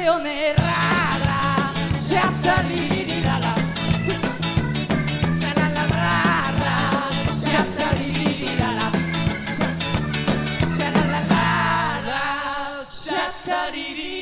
situazione rara. Shatta C'è di la la. Sha la la ra ra. Shatta di di di la la. La